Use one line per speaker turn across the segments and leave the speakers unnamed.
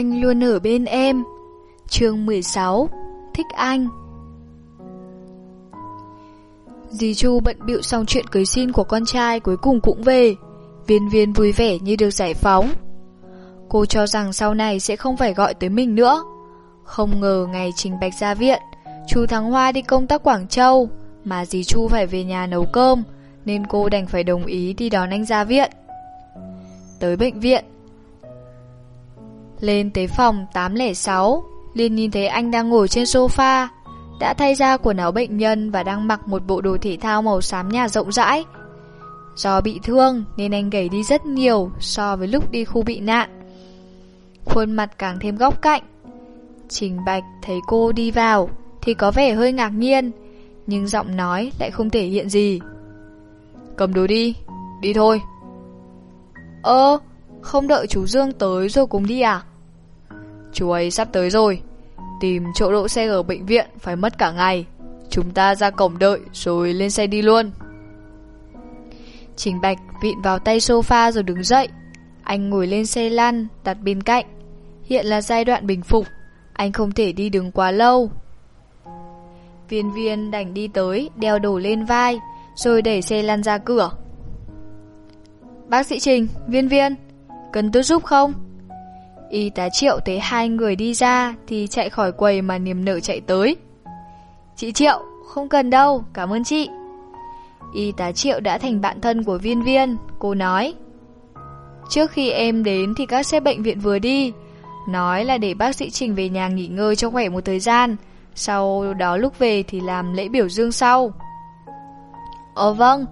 Anh luôn ở bên em. Chương 16 Thích anh. Dì Chu bận bịu xong chuyện cưới xin của con trai cuối cùng cũng về. Viên viên vui vẻ như được giải phóng. Cô cho rằng sau này sẽ không phải gọi tới mình nữa. Không ngờ ngày Trình Bạch ra viện Chú Thắng Hoa đi công tác Quảng Châu Mà dì Chu phải về nhà nấu cơm Nên cô đành phải đồng ý đi đón anh ra viện. Tới bệnh viện lên tới phòng 806 liền nhìn thấy anh đang ngồi trên sofa, Đã thay ra quần áo bệnh nhân Và đang mặc một bộ đồ thể thao màu xám nhà rộng rãi. Do bị thương nên anh gầy đi rất nhiều So với lúc đi khu bị nạn. Khuôn mặt càng thêm góc cạnh. Trình Bạch thấy cô đi vào Thì có vẻ hơi ngạc nhiên, Nhưng giọng nói lại không thể hiện gì. Cầm đồ đi Đi thôi. Ơ, Không đợi chú Dương tới rồi cùng đi à? Chú ấy sắp tới rồi. Tìm chỗ đỗ xe ở bệnh viện Phải mất cả ngày. Chúng ta ra cổng đợi rồi lên xe đi luôn. Trình Bạch vịn vào tay sofa rồi đứng dậy. Anh ngồi lên xe lăn Đặt bên cạnh. Hiện là giai đoạn bình phục. Anh không thể đi đứng quá lâu. Viên viên đành đi tới Đeo đồ lên vai Rồi đẩy xe lăn ra cửa. Bác sĩ Trình, viên viên Cần tôi giúp không? Y tá Triệu thấy hai người đi ra Thì chạy khỏi quầy mà niềm nở chạy tới. Chị Triệu, không cần đâu, cảm ơn chị. Y tá Triệu đã thành bạn thân của viên viên Cô nói. Trước khi em đến thì các xe bệnh viện vừa đi Nói là để bác sĩ Trình về nhà nghỉ ngơi cho khỏe một thời gian Sau đó lúc về thì làm lễ biểu dương sau. Ồ vâng.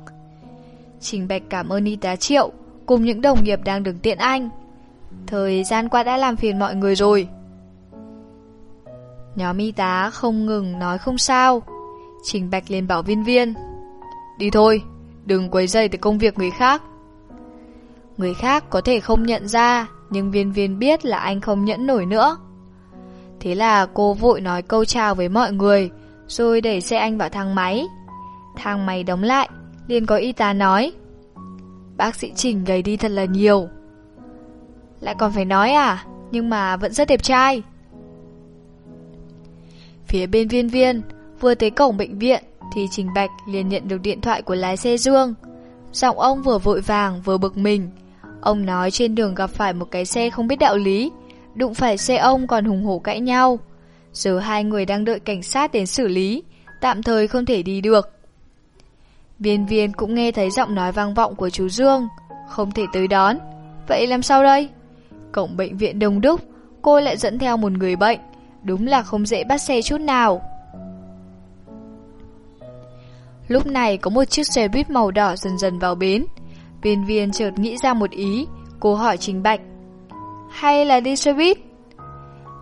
Trình Bạch cảm ơn y tá Triệu Cùng những đồng nghiệp đang đứng tiện anh. Thời gian qua đã làm phiền mọi người rồi. Nhóm y tá không ngừng nói không sao. Trình Bạch liền bảo viên viên, Đi thôi, Đừng quấy dây tới công việc người khác. Người khác có thể không nhận ra, Nhưng viên viên biết là anh không nhẫn nổi nữa. Thế là cô vội nói câu chào với mọi người, Rồi đẩy xe anh vào thang máy. Thang máy đóng lại, liền có y tá nói, Bác sĩ Trình gầy đi thật là nhiều lại còn phải nói à? Nhưng mà vẫn rất đẹp trai. Phía bên viên viên, Vừa tới cổng bệnh viện, Thì Trình Bạch liền nhận được điện thoại của lái xe Dương. Giọng ông vừa vội vàng, vừa bực mình. Ông nói trên đường gặp phải một cái xe không biết đạo lý. Đụng phải xe ông còn hùng hổ cãi nhau. Giờ hai người đang đợi cảnh sát đến xử lý, Tạm thời không thể đi được. Viên viên cũng nghe thấy giọng nói vang vọng của chú Dương. Không thể tới đón. Vậy làm sao đây? Cổng bệnh viện đông đúc, Cô lại dẫn theo một người bệnh. Đúng là không dễ bắt xe chút nào. Lúc này có một chiếc xe buýt màu đỏ dần dần vào bến. Viên viên chợt nghĩ ra một ý, Cô hỏi Trình Bạch, Hay là đi xe buýt?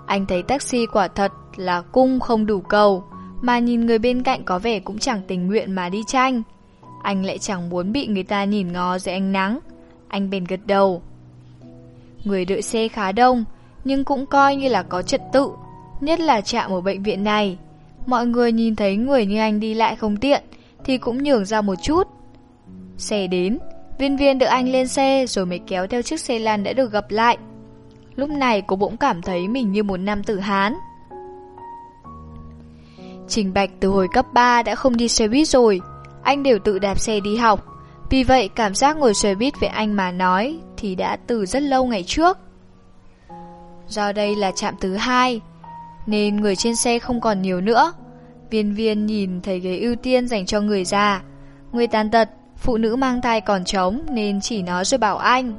Anh thấy taxi quả thật là cung không đủ cầu, Mà nhìn người bên cạnh có vẻ cũng chẳng tình nguyện mà đi tranh Anh lại chẳng muốn bị người ta nhìn ngó dưới ánh nắng. Anh bền gật đầu. Người đợi xe khá đông Nhưng cũng coi như là có trật tự Nhất là trạm ở bệnh viện này Mọi người nhìn thấy người như anh đi lại không tiện Thì cũng nhường ra một chút Xe đến Viên viên đỡ anh lên xe rồi mới kéo theo chiếc xe lan đã được gặp lại. Lúc này cô bỗng cảm thấy mình như một nam tử Hán. Trình Bạch từ hồi cấp 3 đã không đi xe buýt rồi, anh đều tự đạp xe đi học. Vì vậy cảm giác ngồi xe buýt với anh mà nói thì đã từ rất lâu ngày trước. Do đây là trạm thứ hai, nên người trên xe không còn nhiều nữa. Viên viên nhìn thấy ghế ưu tiên dành cho người già, người tàn tật Phụ nữ mang thai còn trống nên chỉ nói rồi bảo anh.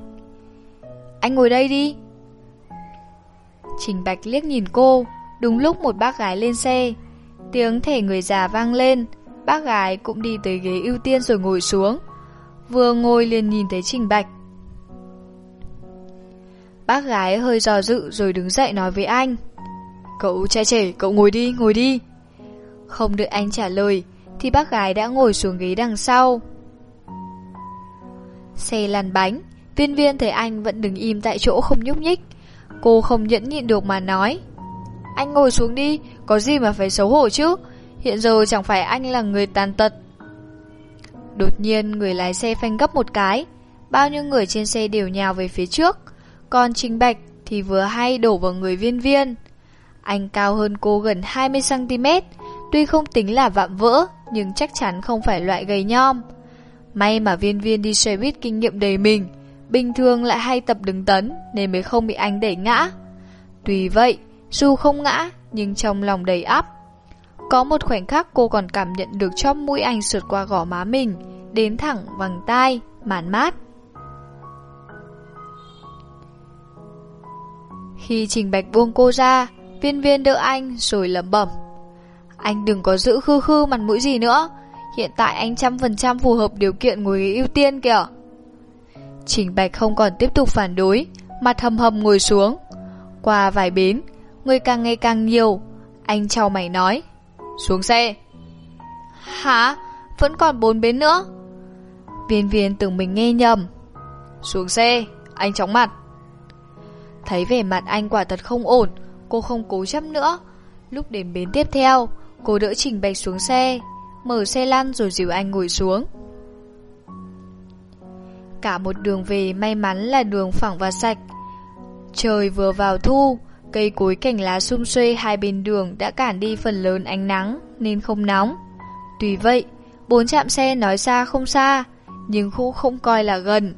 Anh ngồi đây đi. Trình Bạch liếc nhìn cô Đúng lúc một bác gái lên xe. Tiếng thể người già vang lên. Bác gái cũng đi tới ghế ưu tiên rồi ngồi xuống. Vừa ngồi liền nhìn thấy Trình Bạch. Bác gái hơi dò dự rồi đứng dậy nói với anh Cậu trai trẻ, cậu ngồi đi, ngồi đi. Không đợi anh trả lời Thì bác gái đã ngồi xuống ghế đằng sau. Xe lăn bánh Viên viên thấy anh vẫn đứng im tại chỗ không nhúc nhích. Cô không nhẫn nhịn được mà nói Anh ngồi xuống đi Có gì mà phải xấu hổ chứ? Hiện giờ chẳng phải anh là người tàn tật Đột nhiên người lái xe phanh gấp một cái Bao nhiêu người trên xe đều nhào về phía trước Còn Trình Bạch thì vừa hay đổ vào người viên viên. Anh cao hơn cô gần 20cm, tuy không tính là vạm vỡ, nhưng chắc chắn không phải loại gầy nhom. May mà viên viên đi xe buýt kinh nghiệm đầy mình, bình thường lại hay tập đứng tấn nên mới không bị anh đẩy ngã. Tuy vậy, dù không ngã nhưng trong lòng đầy áp. Có một khoảnh khắc cô còn cảm nhận được chóp mũi anh sượt qua gò má mình, đến thẳng vàng tai, màn mát. Khi Trình Bạch buông cô ra, viên viên đỡ anh rồi lẩm bẩm. Anh đừng có giữ khư khư mặt mũi gì nữa, hiện tại anh trăm phần trăm phù hợp điều kiện ngồi ghế ưu tiên kìa. Trình Bạch không còn tiếp tục phản đối, mặt hầm hầm ngồi xuống. Qua vài bến, người càng ngày càng nhiều, anh chào mày nói. Xuống xe. Hả? Vẫn còn bốn bến nữa. Viên viên tưởng mình nghe nhầm. Xuống xe, anh chóng mặt. Thấy vẻ mặt anh quả thật không ổn, cô không cố chấp nữa. Lúc đến bến tiếp theo, cô đỡ Trình Bạch xuống xe, mở xe lăn rồi dìu anh ngồi xuống. Cả một đường về may mắn là đường phẳng và sạch. Trời vừa vào thu, cây cối cành lá sum xuê hai bên đường đã cản đi phần lớn ánh nắng nên không nóng. Tuy vậy, bốn trạm xe nói xa không xa, nhưng khu không coi là gần.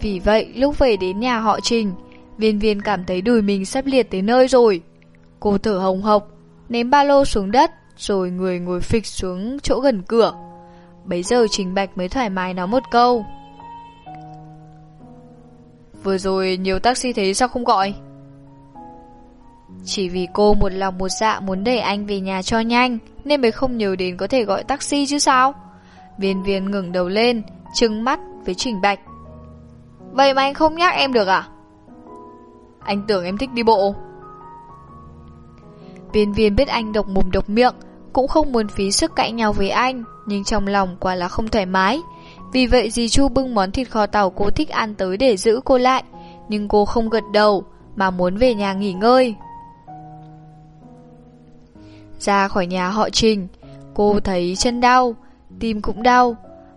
Vì vậy, lúc về đến nhà họ Trình, viên viên cảm thấy đùi mình sắp liệt tới nơi rồi. Cô thở hồng hộc, ném ba lô xuống đất, rồi người ngồi phịch xuống chỗ gần cửa. Bấy giờ Trình Bạch mới thoải mái nói một câu. Vừa rồi nhiều taxi thế sao không gọi? Chỉ vì cô một lòng một dạ muốn đẩy anh về nhà cho nhanh, Nên mới không nhớ đến có thể gọi taxi chứ sao? Viên viên ngừng đầu lên, Trừng mắt với Trình Bạch. Vậy mà anh không nhắc em được à? Anh tưởng em thích đi bộ. Viên viên biết anh độc mồm độc miệng, Cũng không muốn phí sức cãi nhau với anh, Nhưng trong lòng quả là không thoải mái. Vì vậy dì Chu bưng món thịt kho tàu cô thích ăn tới để giữ cô lại, Nhưng cô không gật đầu, Mà muốn về nhà nghỉ ngơi ra khỏi nhà họ Trình, cô thấy chân đau, tim cũng đau.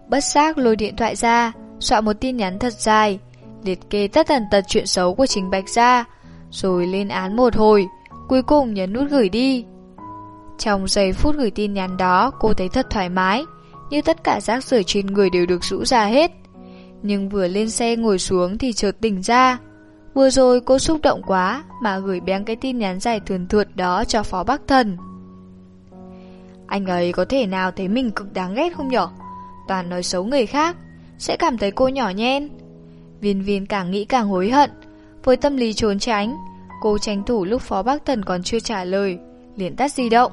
Bất giác lôi điện thoại ra, soạn một tin nhắn thật dài, liệt kê tất tần tật chuyện xấu của Trình Bạch ra, rồi lên án một hồi, cuối cùng nhấn nút gửi đi. Trong giây phút gửi tin nhắn đó, cô thấy thật thoải mái, như tất cả rác rưởi trên người đều được rũ ra hết. Nhưng vừa lên xe ngồi xuống thì chợt tỉnh ra. Vừa rồi cô xúc động quá mà gửi bén cái tin nhắn dài thườn thượt đó cho Phó Bắc Thần. Anh ấy có thể nào thấy mình cực đáng ghét không nhở? Toàn nói xấu người khác, sẽ cảm thấy cô nhỏ nhen. Viên viên càng nghĩ càng hối hận, với tâm lý trốn tránh, cô tranh thủ lúc Phó bác Thần còn chưa trả lời, liền tắt di động.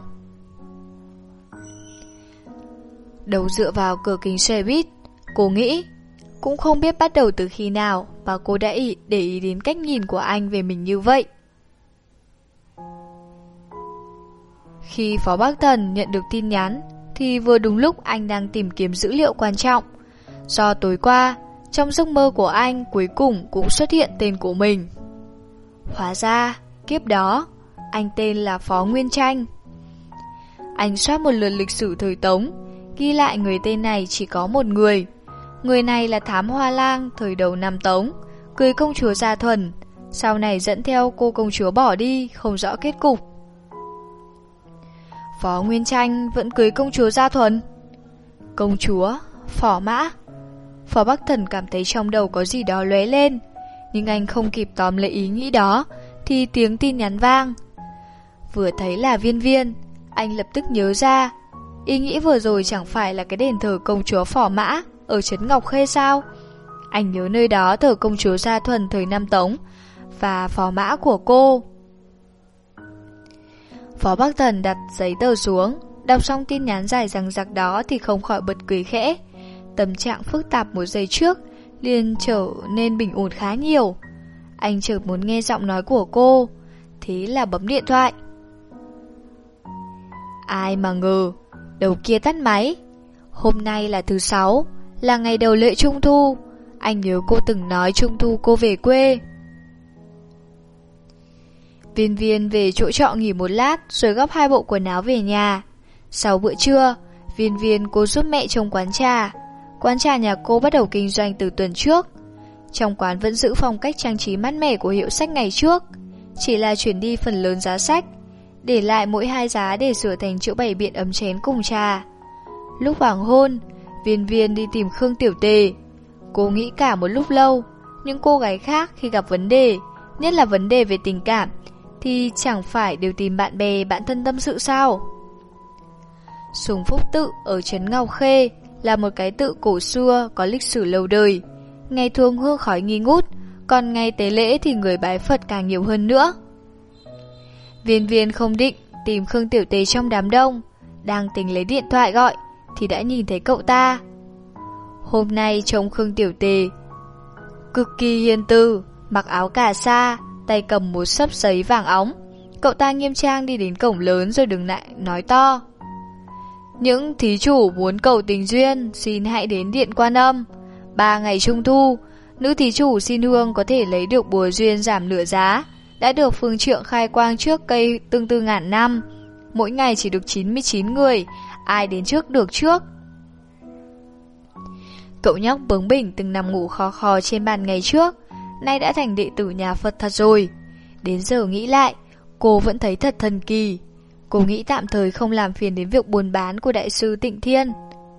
Đầu dựa vào cửa kính xe buýt, cô nghĩ, cũng không biết bắt đầu từ khi nào mà cô đã ý, để ý đến cách nhìn của anh về mình như vậy. Khi Phó Bắc Thần nhận được tin nhắn, thì vừa đúng lúc anh đang tìm kiếm dữ liệu quan trọng. Do tối qua, trong giấc mơ của anh cuối cùng cũng xuất hiện tên của mình. Hóa ra, kiếp đó, anh tên là Phó Nguyên Tranh. Anh soát một lượt lịch sử thời Tống, ghi lại người tên này chỉ có một người. Người này là Thám Hoa Lang thời đầu năm Tống, cưới công chúa Gia Thuần, sau này dẫn theo cô công chúa bỏ đi, không rõ kết cục. Phó Nguyên Tranh vẫn cưới công chúa Gia Thuần. Công chúa, phỏ mã. Phó Bắc Thần cảm thấy trong đầu có gì đó lóe lên, nhưng anh không kịp tóm lấy ý nghĩ đó, thì tiếng tin nhắn vang. Vừa thấy là viên viên, anh lập tức nhớ ra, ý nghĩ vừa rồi chẳng phải là cái đền thờ công chúa phỏ mã ở Trấn Ngọc Khê sao? Anh nhớ nơi đó thờ công chúa Gia Thuần thời Nam Tống và phò mã của cô. Phó Bắc Thần đặt giấy tờ xuống, đọc xong tin nhắn dài rằng giặc đó thì không khỏi bật cười khẽ. Tâm trạng phức tạp một giây trước, liền trở nên bình ổn khá nhiều. Anh chợt muốn nghe giọng nói của cô, thế là bấm điện thoại. Ai mà ngờ, đầu kia tắt máy. Hôm nay là thứ sáu, là ngày đầu lễ trung thu. Anh nhớ cô từng nói trung thu cô về quê. Viên viên về chỗ trọ nghỉ một lát rồi gấp hai bộ quần áo về nhà. Sau bữa trưa, viên viên cô giúp mẹ trong quán trà. Quán trà nhà cô bắt đầu kinh doanh từ tuần trước. Trong quán vẫn giữ phong cách trang trí mát mẻ của hiệu sách ngày trước, chỉ là chuyển đi phần lớn giá sách, để lại mỗi hai giá để sửa thành chỗ bày biện ấm chén cùng trà. Lúc hoàng hôn, viên viên đi tìm Khương Tiểu Tề. Cô nghĩ cả một lúc lâu, những cô gái khác khi gặp vấn đề, nhất là vấn đề về tình cảm, thì chẳng phải đều tìm bạn bè, bạn thân tâm sự sao? Sùng Phúc Tự ở Trấn ngao Khê là một cái tự cổ xưa có lịch sử lâu đời. Ngày thường hương khói nghi ngút, còn ngày tế lễ thì người bái Phật càng nhiều hơn nữa. Viên viên không định tìm Khương Tiểu Tế trong đám đông, đang tính lấy điện thoại gọi, thì đã nhìn thấy cậu ta. Hôm nay trông Khương Tiểu Tề cực kỳ hiền từ, mặc áo cà sa, tay cầm một sấp giấy vàng óng. Cậu ta nghiêm trang đi đến cổng lớn rồi đứng lại nói to. Những thí chủ muốn cầu tình duyên, xin hãy đến điện quan âm. Ba ngày trung thu, nữ thí chủ xin hương có thể lấy được bùa duyên giảm nửa giá, đã được phương trượng khai quang trước cây tương tư ngàn năm. Mỗi ngày chỉ được 99 người, ai đến trước được trước. Cậu nhóc bướng bỉnh từng nằm ngủ khó khò trên bàn ngày trước, nay đã thành đệ tử nhà Phật thật rồi. Đến giờ nghĩ lại, cô vẫn thấy thật thần kỳ. Cô nghĩ tạm thời không làm phiền đến việc buôn bán của đại sư Tịnh Thiên.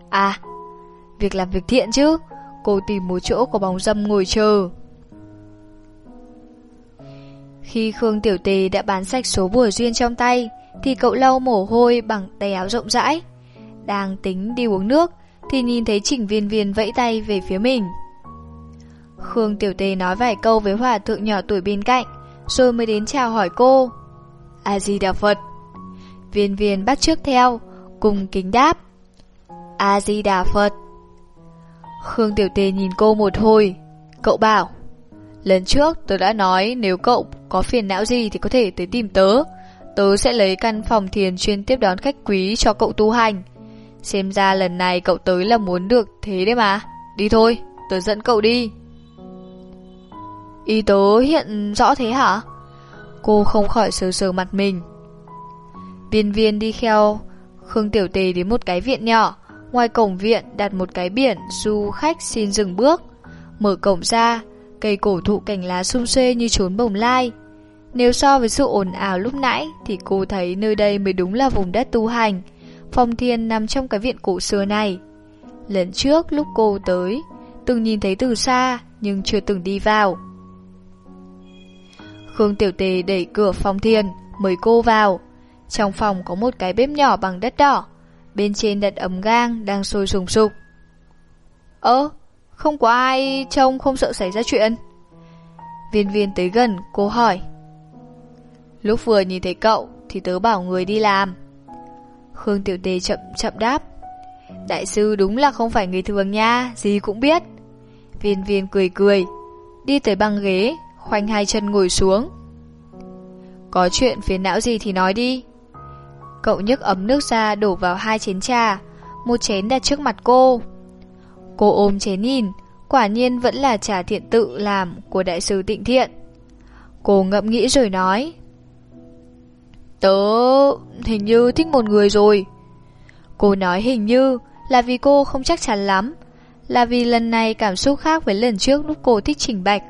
À, việc làm việc thiện chứ. Cô tìm một chỗ có bóng dâm ngồi chờ. Khi Khương Tiểu Tề đã bán sạch số bùa duyên trong tay, thì cậu lau mồ hôi bằng tay áo rộng rãi. Đang tính đi uống nước, thì nhìn thấy Trình Viên Viên vẫy tay về phía mình. Khương Tiểu Tề nói vài câu với hòa thượng nhỏ tuổi bên cạnh, rồi mới đến chào hỏi cô. A-di-đà Phật. Viên viên bắt trước theo, cùng kính đáp. A-di-đà Phật. Khương Tiểu Tề nhìn cô một hồi, cậu bảo. Lần trước tớ đã nói nếu cậu có phiền não gì thì có thể tới tìm tớ. Tớ sẽ lấy căn phòng thiền chuyên tiếp đón khách quý cho cậu tu hành. Xem ra lần này cậu tới là muốn được thế đấy mà. Đi thôi, tớ dẫn cậu đi. Ý tớ hiện rõ thế hả? Cô không khỏi sờ sờ mặt mình. Viên viên đi theo Khương Tiểu Tề đến một cái viện nhỏ. Ngoài cổng viện đặt một cái biển Du khách xin dừng bước. Mở cổng ra, Cây cổ thụ cành lá sum xuê như trốn bồng lai. Nếu so với sự ồn ào lúc nãy Thì cô thấy nơi đây mới đúng là vùng đất tu hành Phòng thiên nằm trong cái viện cổ xưa này. Lần trước lúc cô tới, Từng nhìn thấy từ xa Nhưng chưa từng đi vào. Khương Tiểu Tề đẩy cửa phòng thiền Mời cô vào trong phòng có một cái bếp nhỏ bằng đất đỏ, bên trên đặt ấm gang đang sôi sùng sục. Ơ, không có ai trông không sợ xảy ra chuyện. Viên viên tới gần, cô hỏi. Lúc vừa nhìn thấy cậu thì tớ bảo người đi làm. Khương Tiểu Tề chậm chậm đáp. Đại sư đúng là không phải người thường nha, gì cũng biết. Viên viên cười cười, đi tới băng ghế, khoanh hai chân ngồi xuống. Có chuyện phiền não gì thì nói đi. Cậu nhấc ấm nước ra đổ vào hai chén trà, một chén đặt trước mặt cô. Cô ôm chén nhìn, quả nhiên vẫn là trà thiện tự làm của đại sứ tịnh thiện. Cô ngậm nghĩ rồi nói. Tớ hình như thích một người rồi. Cô nói hình như là vì cô không chắc chắn lắm, là vì lần này cảm xúc khác với lần trước lúc cô thích Trình Bạch.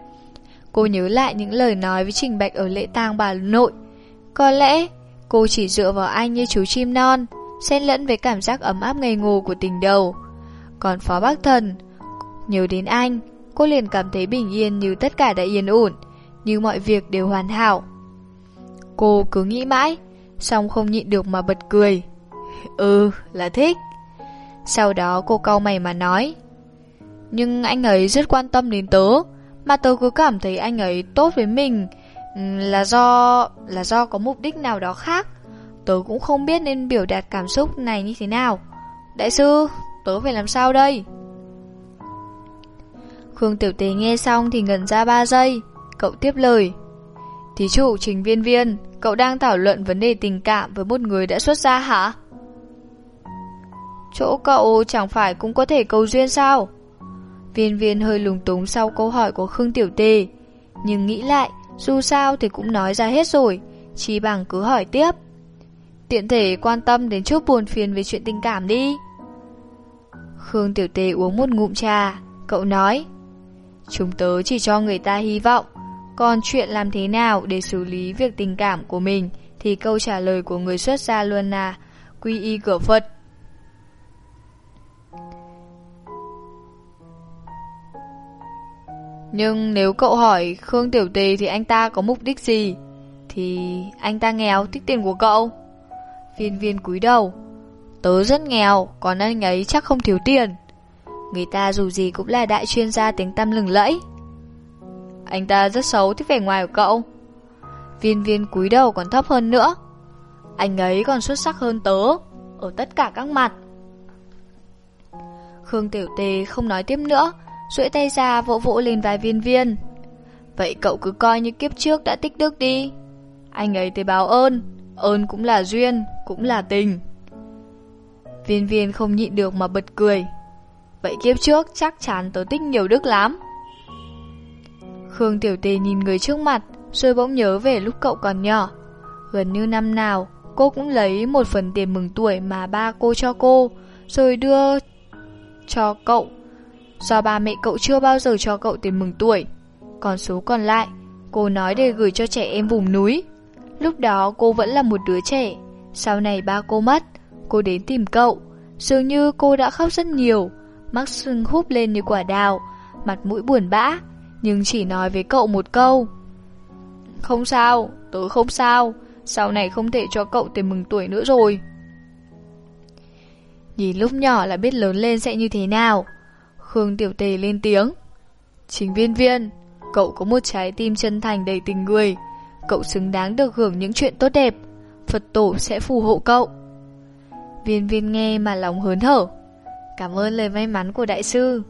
Cô nhớ lại những lời nói với Trình Bạch ở lễ tang bà nội. Có lẽ Cô chỉ dựa vào anh như chú chim non, xen lẫn với cảm giác ấm áp ngây ngô của tình đầu. Còn Phó Bắc Thần, nhớ đến anh, cô liền cảm thấy bình yên như tất cả đã yên ổn, như mọi việc đều hoàn hảo. Cô cứ nghĩ mãi, xong không nhịn được mà bật cười. Ừ, là thích. Sau đó cô cau mày mà nói. Nhưng anh ấy rất quan tâm đến tớ, mà tớ cứ cảm thấy anh ấy tốt với mình, ừ, là do là do có mục đích nào đó khác. Tớ cũng không biết nên biểu đạt cảm xúc này như thế nào. Đại sư, tớ phải làm sao đây? Khương Tiểu Tế nghe xong thì ngẩn ra 3 giây. Cậu tiếp lời. Thí chủ Trình Viên Viên, cậu đang thảo luận vấn đề tình cảm với một người đã xuất gia hả? Chỗ cậu chẳng phải cũng có thể cầu duyên sao? Viên viên hơi lúng túng sau câu hỏi của Khương Tiểu Tề Nhưng nghĩ lại dù sao thì cũng nói ra hết rồi. Chỉ bằng cứ hỏi tiếp. Tiện thể quan tâm đến chút buồn phiền về chuyện tình cảm đi. Khương Tiểu Tề uống một ngụm trà. Cậu nói Chúng tớ chỉ cho người ta hy vọng, còn chuyện làm thế nào để xử lý việc tình cảm của mình thì câu trả lời của người xuất gia luôn là quy y cửa Phật. Nhưng nếu cậu hỏi Khương Tiểu Tề thì anh ta có mục đích gì? Thì anh ta nghèo thích tiền của cậu. Viên viên cúi đầu. Tớ rất nghèo, còn anh ấy chắc không thiếu tiền. Người ta dù gì cũng là đại chuyên gia tiếng tăm lừng lẫy. Anh ta rất xấu thích vẻ ngoài của cậu. Viên viên cúi đầu còn thấp hơn nữa. Anh ấy còn xuất sắc hơn tớ, ở tất cả các mặt. Khương Tiểu Tề không nói tiếp nữa, duỗi tay ra vỗ vỗ lên vài viên viên. Vậy cậu cứ coi như kiếp trước đã tích đức đi. Anh ấy tới báo ơn, ơn cũng là duyên, cũng là tình. Viên viên không nhịn được mà bật cười. Vậy kiếp trước chắc chắn tớ tích nhiều đức lắm. Khương Tiểu Tề nhìn người trước mặt, rồi bỗng nhớ về lúc cậu còn nhỏ. Gần như năm nào, cô cũng lấy một phần tiền mừng tuổi mà ba cô cho cô, rồi đưa cho cậu Do ba mẹ cậu chưa bao giờ cho cậu tiền mừng tuổi. Còn số còn lại Cô nói để gửi cho trẻ em vùng núi. Lúc đó cô vẫn là một đứa trẻ. Sau này ba cô mất Cô đến tìm cậu. Dường như cô đã khóc rất nhiều. Mắt sưng húp lên như quả đào Mặt mũi buồn bã Nhưng chỉ nói với cậu một câu. Không sao, tớ không sao. Sau này không thể cho cậu tiền mừng tuổi nữa rồi. Nhìn lúc nhỏ là biết lớn lên sẽ như thế nào. Khương Tiểu Tề lên tiếng. Chính viên viên, cậu có một trái tim chân thành đầy tình người. Cậu xứng đáng được hưởng những chuyện tốt đẹp. Phật tổ sẽ phù hộ cậu. Viên viên nghe mà lòng hớn hở. Cảm ơn lời may mắn của đại sư.